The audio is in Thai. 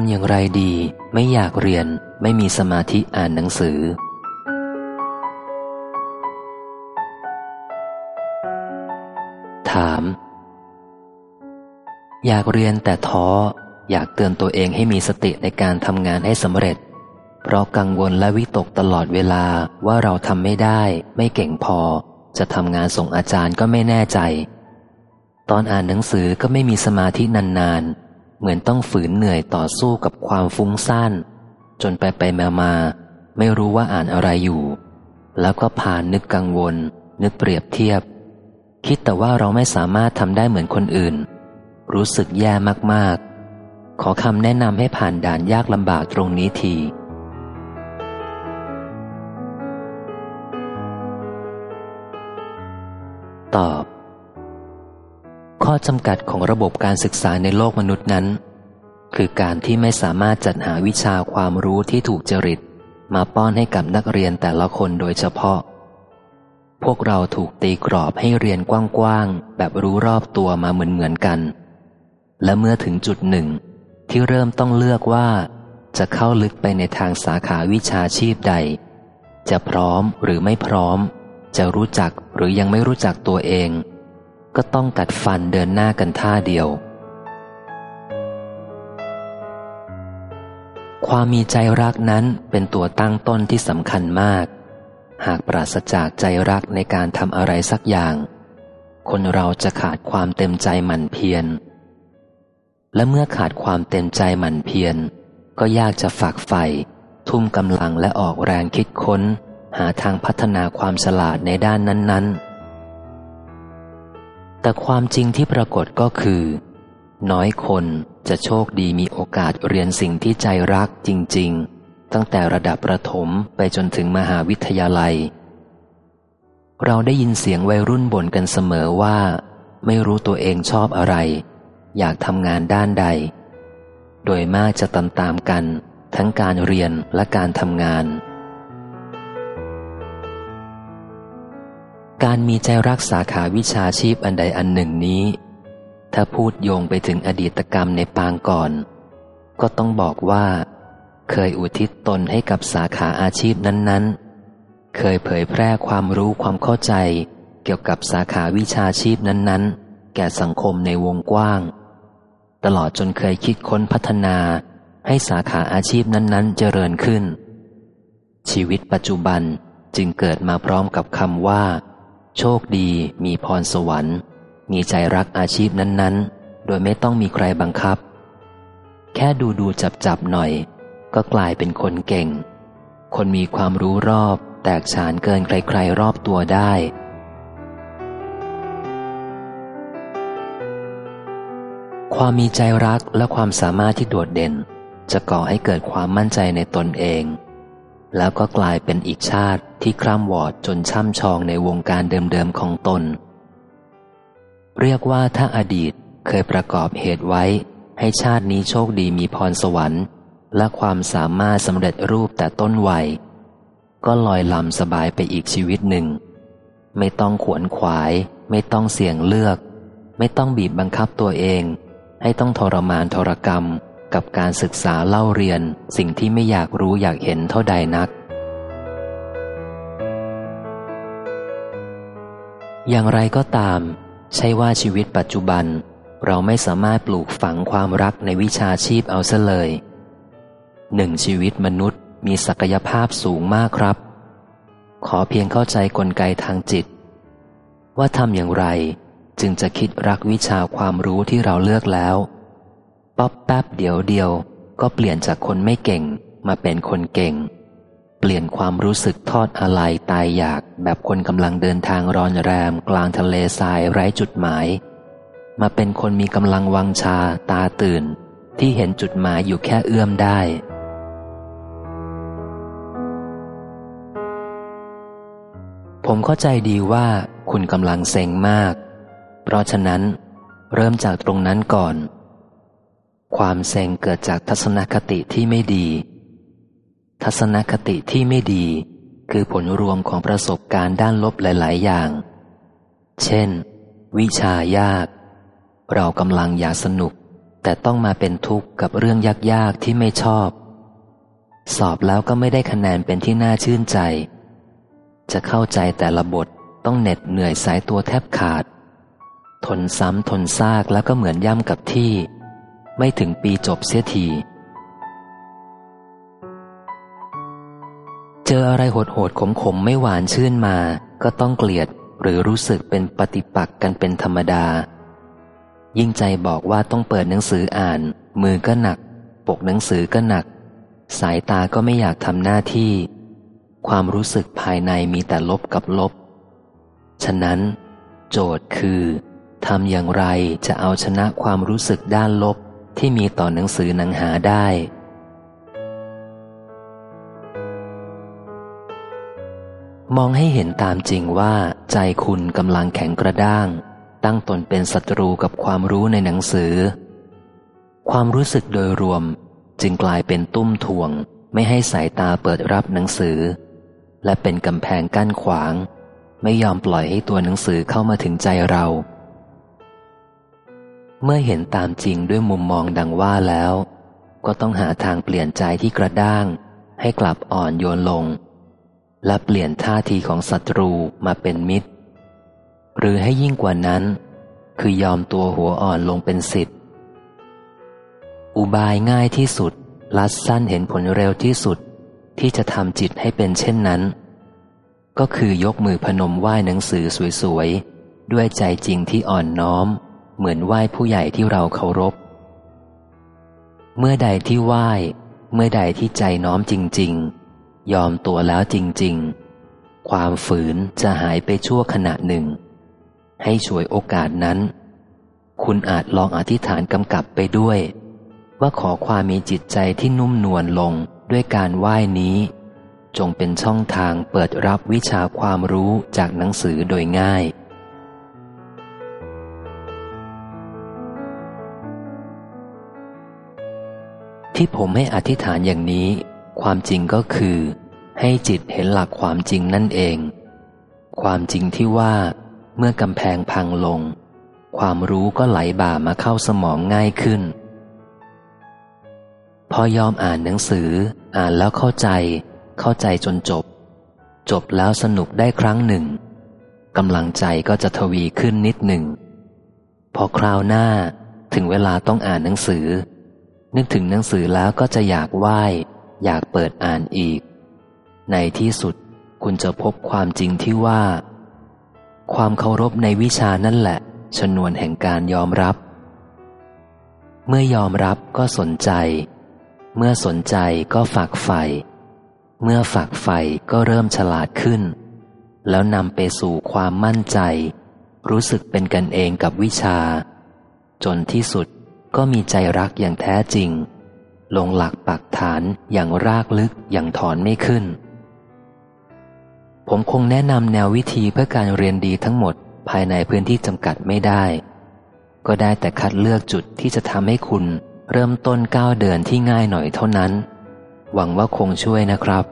ำอย่างไรดี ไม่อยากเรียน ไม่มีสมาธิอ่านหนังสือ ถาม อยากเรียนแต่ท้อ อยากเตือนตัวเองให้มีสติในการทำงานให้สำเร็จ เพราะกังวลและวิตกตลอดเวลาว่าเราทำไม่ได้ ไม่เก่งพอ จะทำงานส่งอาจารย์ก็ไม่แน่ใจ ตอนอ่านหนังสือก็ไม่มีสมาธินานๆ เหมือนต้องฝืนเหนื่อยต่อสู้กับความฟุ้งซ่าน จนไปไปมามาไม่รู้ว่าอ่านอะไรอยู่ แล้วก็ผ่านนึกกังวล นึกเปรียบเทียบ คิดแต่ว่าเราไม่สามารถทำได้เหมือนคนอื่น รู้สึกแย่มากๆ ขอคำแนะนำให้ผ่านด่านยากลำบากตรงนี้ทีตอบ อจำกัดของระบบการศึกษาในโลกมนุษย์นั้น คือการที่ไม่สามารถจัดหาวิชาความรู้ที่ถูกจริต มาป้อนให้กับนักเรียนแต่ละคนโดยเฉพาะ พวกเราถูกตีกรอบให้เรียนกว้างๆ แบบรู้รอบตัวมาเหมือนๆกัน และเมื่อถึงจุดหนึ่ง ที่เริ่มต้องเลือกว่าจะเข้าลึกไปในทางสาขาวิชาชีพใด จะพร้อมหรือไม่พร้อม จะรู้จักหรือยังไม่รู้จักตัวเอง ก็ต้องกัดฟันเดินหน้ากันท่าเดียว ความมีใจรักนั้นเป็นตัวตั้งต้นที่สำคัญมาก หากปราศจากใจรักในการทำอะไรสักอย่าง คนเราจะขาดความเต็มใจหมั่นเพียร และเมื่อขาดความเต็มใจหมั่นเพียร ก็ยากจะฝักใฝ่ทุ่มกำลังและออกแรงคิดค้น หาทางพัฒนาความฉลาดในด้านนั้น ๆ แต่ความจริงที่ปรากฏก็คือ น้อยคนจะโชคดีมีโอกาสเรียนสิ่งที่ใจรักจริง ๆ ตั้งแต่ระดับประถมไปจนถึงมหาวิทยาลัย เราได้ยินเสียงวัยรุ่นบ่นกันเสมอว่า ไม่รู้ตัวเองชอบอะไร อยากทำงานด้านใด โดยมากจะตามตามๆกัน ทั้งการเรียนและการทำงาน การมีใจรักสาขาวิชาชีพอันใดอันหนึ่งนี้ ถ้าพูดโยงไปถึงอดีตกรรมในปางก่อน ก็ต้องบอกว่า เคยอุทิศตนให้กับสาขาอาชีพนั้นๆ เคยเผยแพร่ความรู้ความเข้าใจ เกี่ยวกับสาขาวิชาชีพนั้นๆ แก่สังคมในวงกว้าง ตลอดจนเคยคิดค้นพัฒนาให้สาขาอาชีพนั้นๆ เจริญขึ้น ชีวิตปัจจุบันจึงเกิดมาพร้อมกับคำว่า โชคดีมีพรสวรรค์ มีใจรักอาชีพนั้น ๆ โดยไม่ต้องมีใครบังคับ แค่ดูดูจับจับหน่อย ก็กลายเป็นคนเก่ง คนมีความรู้รอบ แตกฉานเกินใครๆรอบตัวได้ ความมีใจรักและความสามารถที่โดดเด่น จะก่อให้เกิดความมั่นใจในตนเอง แล้วก็กลายเป็นอีกชาติที่คร่ำวอดจนช่ำชองในวงการเดิมๆของตน เรียกว่าถ้าอดีตเคยประกอบเหตุไว้ ให้ชาตินี้โชคดีมีพรสวรรค์ และความสามารถสำเร็จรูปแต่ต้นวัย ก็ลอยลำสบายไปอีกชีวิตหนึ่ง ไม่ต้องขวนขวาย ไม่ต้องเสี่ยงเลือก ไม่ต้องบีบบังคับตัวเอง ให้ต้องทรมานทรกรรม กับการศึกษาเล่าเรียนสิ่งที่ไม่อยากรู้อยากเห็นเท่าใดนัก อย่างไรก็ตาม ใช่ว่าชีวิตปัจจุบัน เราไม่สามารถปลูกฝังความรักในวิชาชีพเอาซะเลยหนึ่งชีวิตมนุษย์มีศักยภาพสูงมากครับ ขอเพียงเข้าใจกลไกทางจิต ว่าทำอย่างไรจึงจะคิดรักวิชาความรู้ที่เราเลือกแล้ว ป๊อบแป๊บเดียวเดียว ก็เปลี่ยนจากคนไม่เก่งมาเป็นคนเก่ง เปลี่ยนความรู้สึกทอดอะไรตายอยากแบบคนกำลังเดินทางรอนแรม กลางทะเลทรายไร้จุดหมาย มาเป็นคนมีกำลังวังชาตาตื่น ที่เห็นจุดหมายอยู่แค่เอื้อมได้ผมเข้าใจดีว่าคุณกำลังเซ็งมาก เพราะฉะนั้น เริ่มจากตรงนั้นก่อน ความเซ็งเกิดจากทัศนคติที่ไม่ดี ทัศนคติที่ไม่ดี คือผลรวมของประสบการณ์ด้านลบหลาย ๆ อย่าง เช่น วิชายาก เรากำลังอยากสนุก แต่ต้องมาเป็นทุกข์กับเรื่องยาก ๆ ที่ไม่ชอบ สอบแล้วก็ไม่ได้คะแนนเป็นที่น่าชื่นใจ จะเข้าใจแต่ละบทต้องเหน็ดเหนื่อยสายตัวแทบขาด ทนซ้ำทนซากแล้วก็เหมือนย่ำกับที่ ไม่ถึงปีจบเสียที เจออะไรโหดๆขมๆไม่หวานชื่นมา ก็ต้องเกลียดหรือรู้สึกเป็นปฏิปักษ์กันเป็นธรรมดา ยิ่งใจบอกว่าต้องเปิดหนังสืออ่าน มือก็หนัก ปกหนังสือก็หนัก สายตาก็ไม่อยากทำหน้าที่ ความรู้สึกภายในมีแต่ลบกับลบ ฉะนั้น โจทย์คือทำอย่างไรจะเอาชนะความรู้สึกด้านลบ ที่มีต่อหนังสือหนังหาได้ มองให้เห็นตามจริงว่าใจคุณกำลังแข็งกระด้าง ตั้งตนเป็นศัตรูกับความรู้ในหนังสือ ความรู้สึกโดยรวมจึงกลายเป็นตุ้มถ่วง ไม่ให้สายตาเปิดรับหนังสือ และเป็นกำแพงกั้นขวาง ไม่ยอมปล่อยให้ตัวหนังสือเข้ามาถึงใจเรา เมื่อเห็นตามจริงด้วยมุมมองดังว่าแล้ว ก็ต้องหาทางเปลี่ยนใจที่กระด้าง ให้กลับอ่อนโยนลง และเปลี่ยนท่าทีของศัตรูมาเป็นมิตร หรือให้ยิ่งกว่านั้น คือยอมตัวหัวอ่อนลงเป็นสิทธิ์อุบายง่ายที่สุด ลัดสั้นเห็นผลเร็วที่สุดที่จะทำจิตให้เป็นเช่นนั้น ก็คือยกมือพนมไหว้หนังสือสวยๆ ด้วยใจจริงที่อ่อนน้อม เหมือนไหว้ผู้ใหญ่ที่เราเคารพ เมื่อใดที่ไหว้ เมื่อใดที่ใจน้อมจริง ๆ ยอมตัวแล้วจริง ๆ ความฝืนจะหายไปชั่วขณะหนึ่ง ให้ช่วยโอกาสนั้น คุณอาจลองอธิษฐานกำกับไปด้วย ว่าขอความมีจิตใจที่นุ่มนวลลงด้วยการไหว้นี้ จงเป็นช่องทางเปิดรับวิชาความรู้จากหนังสือโดยง่าย ที่ผมให้อธิษฐานอย่างนี้ ความจริงก็คือ ให้จิตเห็นหลักความจริงนั่นเอง ความจริงที่ว่า เมื่อกำแพงพังลง ความรู้ก็ไหลบ่ามาเข้าสมองง่ายขึ้น พอยอมอ่านหนังสือ อ่านแล้วเข้าใจ เข้าใจจนจบ จบแล้วสนุกได้ครั้งหนึ่งกำลังใจก็จะทวีขึ้นนิดหนึ่ง พอคราวหน้าถึงเวลาต้องอ่านหนังสือ นึกถึงหนังสือแล้วก็จะอยากไหว้ อยากเปิดอ่านอีก ในที่สุดคุณจะพบความจริงที่ว่า ความเคารพในวิชานั่นแหละ ชนวนแห่งการยอมรับ เมื่อยอมรับก็สนใจ เมื่อสนใจก็ฝักใฝ่เมื่อฝักใฝ่ก็เริ่มฉลาดขึ้น แล้วนำไปสู่ความมั่นใจ รู้สึกเป็นกันเองกับวิชา จนที่สุด ก็มีใจรักอย่างแท้จริง ลงหลักปักฐานอย่างรากลึกอย่างถอนไม่ขึ้น ผมคงแนะนำแนววิธีเพื่อการเรียนดีทั้งหมดภายในพื้นที่จำกัดไม่ได้ ก็ได้แต่คัดเลือกจุดที่จะทำให้คุณเริ่มต้นก้าวเดินที่ง่ายหน่อยเท่านั้น หวังว่าคงช่วยนะครับ